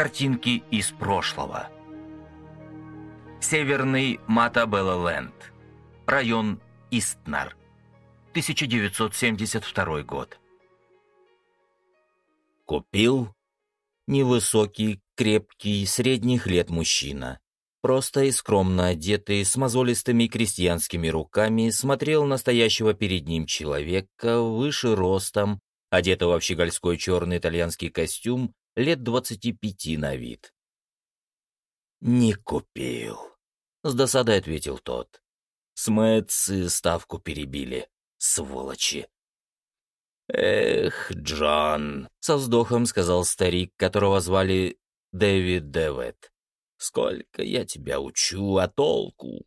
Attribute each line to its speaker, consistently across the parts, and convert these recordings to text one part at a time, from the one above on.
Speaker 1: Картинки из прошлого. Северный Матабелла-Ленд. Район Истнар. 1972 год.
Speaker 2: Купил невысокий, крепкий, средних лет мужчина. Просто и скромно одетый, с мозолистыми крестьянскими руками, смотрел настоящего перед ним человека, выше ростом, одетого в щегольской черный итальянский костюм, лет двадцати пяти на вид. «Не купил», — с досадой ответил тот. «Смэтсы ставку перебили, сволочи». «Эх, Джон», — со вздохом сказал старик, которого звали Дэвид Дэвид. «Сколько я тебя учу, а толку?»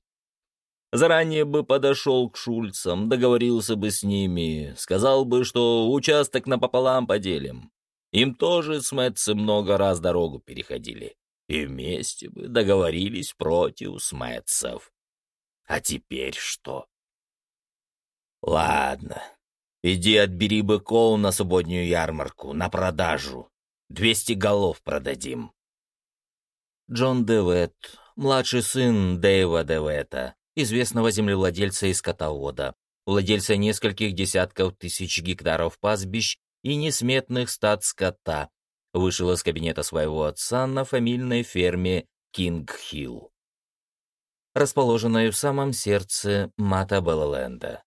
Speaker 2: Заранее бы подошел к Шульцам, договорился бы с ними, сказал бы, что участок напополам поделим. Им тоже с Мэтцем много раз дорогу переходили. И вместе бы договорились против Смэтцев. А теперь что? Ладно, иди отбери быков на субботнюю ярмарку, на продажу. Двести голов продадим. Джон Девет, младший сын Дэйва Девета, известного землевладельца и скотовода, владельца нескольких десятков тысяч гектаров пастбищ и несметных стад скота, вышел из кабинета своего отца на фамильной ферме Кинг-Хилл, расположенной в самом сердце Матабелленда.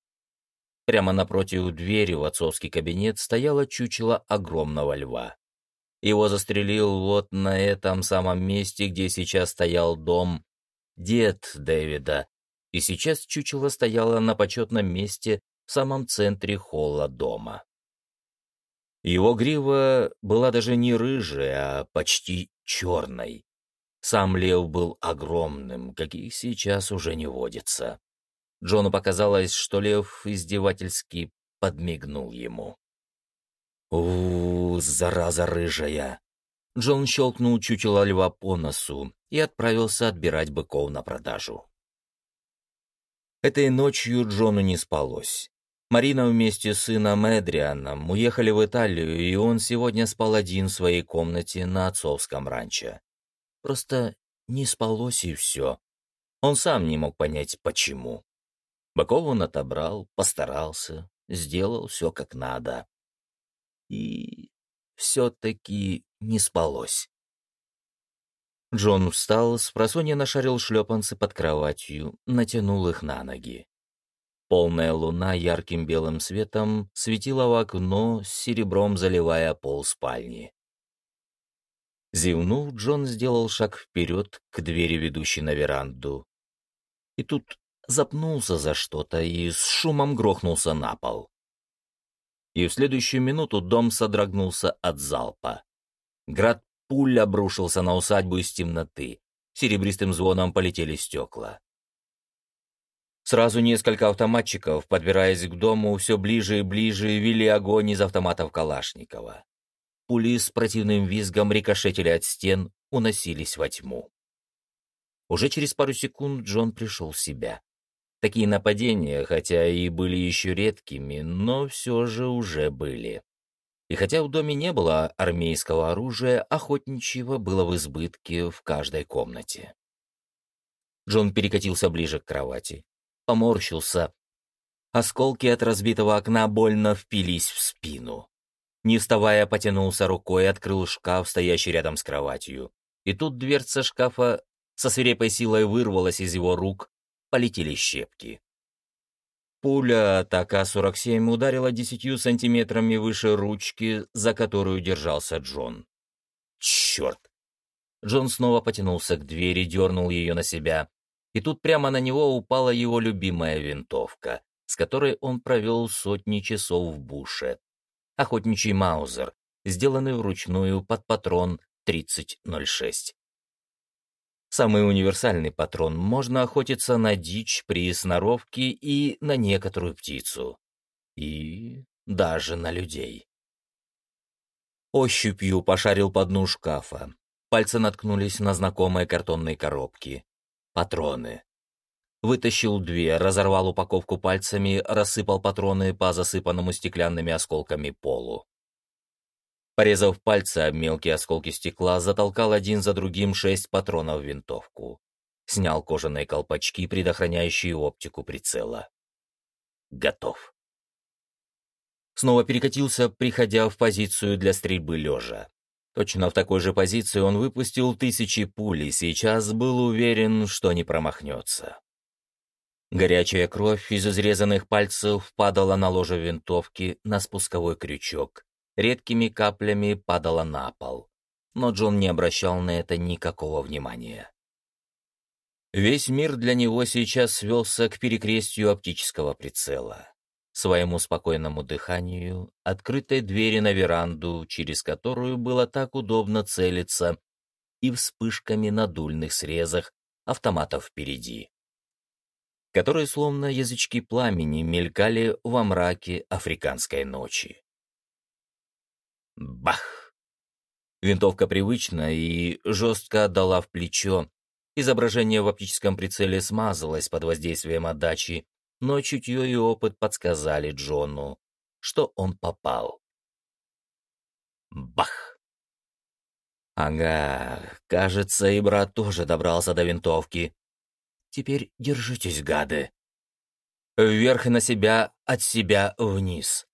Speaker 2: Прямо напротив двери в отцовский кабинет стояло чучело огромного льва. Его застрелил вот на этом самом месте, где сейчас стоял дом, дед Дэвида, и сейчас чучело стояло на почетном месте в самом центре холла дома. Его грива была даже не рыжая, а почти черной. Сам лев был огромным, каких сейчас уже не водится. Джону показалось, что лев издевательски подмигнул ему. у, зараза рыжая!» Джон щелкнул чучело льва по носу и отправился отбирать быков на продажу. Этой ночью Джону не спалось. Марина вместе с сыном Эдрианом уехали в Италию, и он сегодня спал один в своей комнате на отцовском ранчо. Просто не спалось и все. Он сам не мог понять, почему. Быков он отобрал, постарался, сделал все как надо. И все-таки не спалось. Джон встал, с просонья нашарил шлепанцы под кроватью, натянул их на ноги. Полная луна ярким белым светом светила в окно, с серебром заливая пол спальни. Зевнув, Джон сделал шаг вперед к двери, ведущей на веранду. И тут запнулся за что-то и с шумом грохнулся на пол. И в следующую минуту дом содрогнулся от залпа. Град пуль обрушился на усадьбу из темноты. Серебристым звоном полетели стекла. Сразу несколько автоматчиков, подбираясь к дому, все ближе и ближе вели огонь из автоматов Калашникова. Пули с противным визгом рикошетили от стен, уносились во тьму. Уже через пару секунд Джон пришел в себя. Такие нападения, хотя и были еще редкими, но все же уже были. И хотя в доме не было армейского оружия, охотничьего было в избытке в каждой комнате. Джон перекатился ближе к кровати, поморщился. Осколки от разбитого окна больно впились в спину. Не вставая, потянулся рукой открыл шкаф, стоящий рядом с кроватью. И тут дверца шкафа со свирепой силой вырвалась из его рук, полетели щепки. Пуля от АК-47 ударила десятью сантиметрами выше ручки, за которую держался Джон. Черт! Джон снова потянулся к двери, дернул ее на себя и тут прямо на него упала его любимая винтовка, с которой он провел сотни часов в буше. Охотничий маузер, сделанный вручную под патрон 3006. Самый универсальный патрон, можно охотиться на дичь при сноровке и на некоторую птицу. И даже на людей. Ощупью пошарил по дну шкафа. Пальцы наткнулись на знакомые картонные коробки патроны. Вытащил две, разорвал упаковку пальцами, рассыпал патроны по засыпанному стеклянными осколками полу. Порезав пальцы об мелкие осколки стекла, затолкал один за другим шесть патронов в винтовку. Снял кожаные колпачки, предохраняющие оптику прицела. Готов. Снова перекатился, приходя в позицию для стрельбы лежа. Точно в такой же позиции он выпустил тысячи пуль и сейчас был уверен, что не промахнется. Горячая кровь из изрезанных пальцев падала на ложе винтовки, на спусковой крючок, редкими каплями падала на пол. Но Джон не обращал на это никакого внимания. Весь мир для него сейчас свелся к перекрестию оптического прицела, своему спокойному дыханию, открытой двери на веранду, через которую было так удобно целиться, и вспышками на дульных срезах автоматов впереди, которые словно язычки пламени мелькали во мраке африканской ночи. Бах! Винтовка привычно и жестко отдала в плечо. Изображение в оптическом прицеле смазалось под воздействием отдачи, но чутье и опыт подсказали Джону, что он попал. Бах! Ага, кажется, и брат тоже добрался до винтовки. Теперь держитесь, гады. Вверх и на себя, от себя вниз.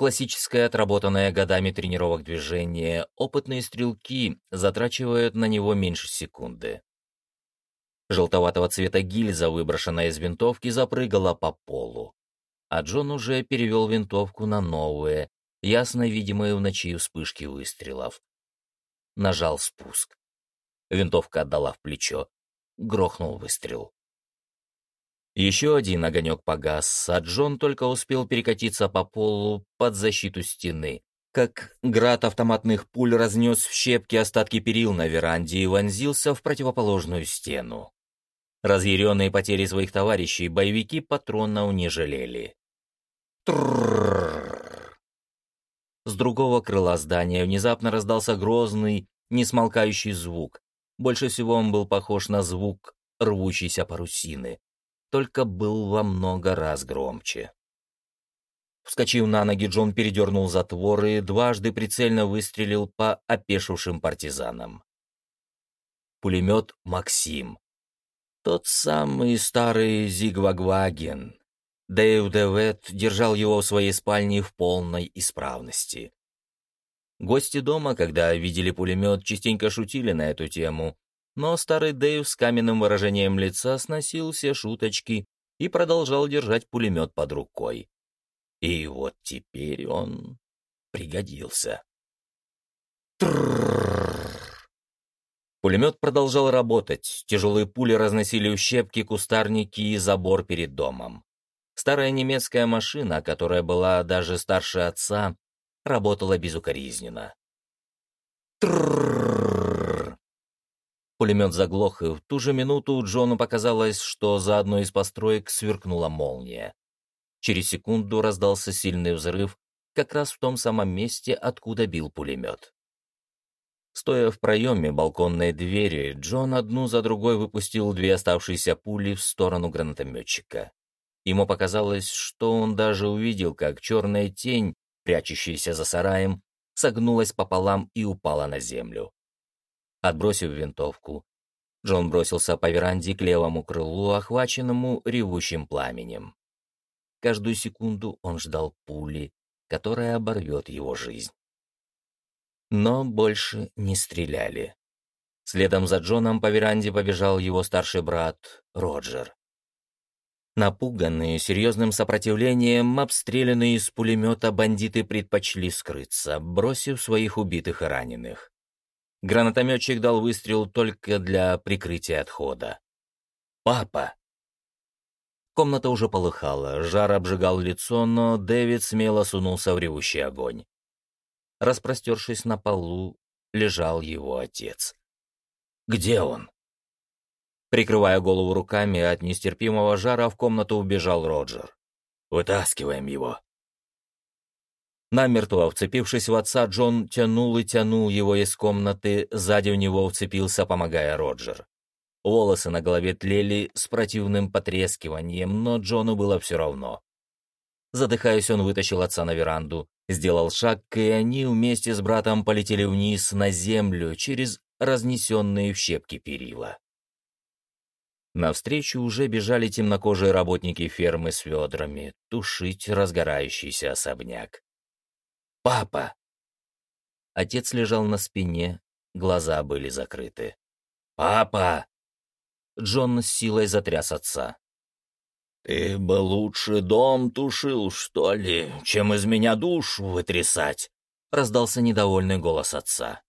Speaker 2: Классическое, отработанное годами тренировок движение, опытные стрелки затрачивают на него меньше секунды. Желтоватого цвета гильза, выброшенная из винтовки, запрыгала по полу. А Джон уже перевел винтовку на новые, ясно видимые в ночи вспышки выстрелов. Нажал спуск. Винтовка отдала в плечо. Грохнул выстрел. Еще один огонек погас, а Джон только успел перекатиться по полу под защиту стены, как град автоматных пуль разнес в щепки остатки перил на веранде и вонзился в противоположную стену. Разъяренные потери своих товарищей боевики патронов не жалели. С другого крыла здания внезапно раздался грозный, несмолкающий звук. Больше всего он был похож на звук рвущейся парусины только был во много раз громче. Вскочив на ноги, Джон передернул затвор и дважды прицельно выстрелил по опешившим партизанам. Пулемет «Максим». Тот самый старый Зигвагваген. Дэйв Девет держал его в своей спальне в полной исправности. Гости дома, когда видели пулемет, частенько шутили на эту тему, но старый Дэйв с каменным выражением лица сносил все шуточки и продолжал держать пулемет под рукой. И вот теперь он пригодился. Пулемет продолжал работать, тяжелые пули разносили ущепки, кустарники и забор перед домом. Старая немецкая машина, которая была даже старше отца, работала безукоризненно. Трррррр. Пулемет заглох, и в ту же минуту Джону показалось, что за одной из построек сверкнула молния. Через секунду раздался сильный взрыв, как раз в том самом месте, откуда бил пулемет. Стоя в проеме балконной двери, Джон одну за другой выпустил две оставшиеся пули в сторону гранатометчика. Ему показалось, что он даже увидел, как черная тень, прячущаяся за сараем, согнулась пополам и упала на землю. Отбросив винтовку, Джон бросился по веранде к левому крылу, охваченному ревущим пламенем. Каждую секунду он ждал пули, которая оборвет его жизнь. Но больше не стреляли. Следом за Джоном по веранде побежал его старший брат Роджер. Напуганные серьезным сопротивлением, обстрелянные из пулемета бандиты предпочли скрыться, бросив своих убитых и раненых. Гранатометчик дал выстрел только для прикрытия отхода. «Папа!» Комната уже полыхала, жар обжигал лицо, но Дэвид смело сунулся в ревущий огонь. Распростершись на полу, лежал его отец. «Где он?» Прикрывая голову руками от нестерпимого жара, в комнату убежал Роджер. «Вытаскиваем его!» Намертво вцепившись в отца, Джон тянул и тянул его из комнаты, сзади у него вцепился, помогая Роджер. Волосы на голове тлели с противным потрескиванием, но Джону было все равно. Задыхаясь, он вытащил отца на веранду, сделал шаг, и они вместе с братом полетели вниз на землю через разнесенные в щепки перила. Навстречу уже бежали темнокожие работники фермы с ведрами, тушить разгорающийся особняк. «Папа!» Отец лежал на спине, глаза были закрыты. «Папа!» Джон с силой затряс отца. «Ты бы лучше дом тушил, что ли, чем из меня душу вытрясать!» — раздался недовольный голос отца.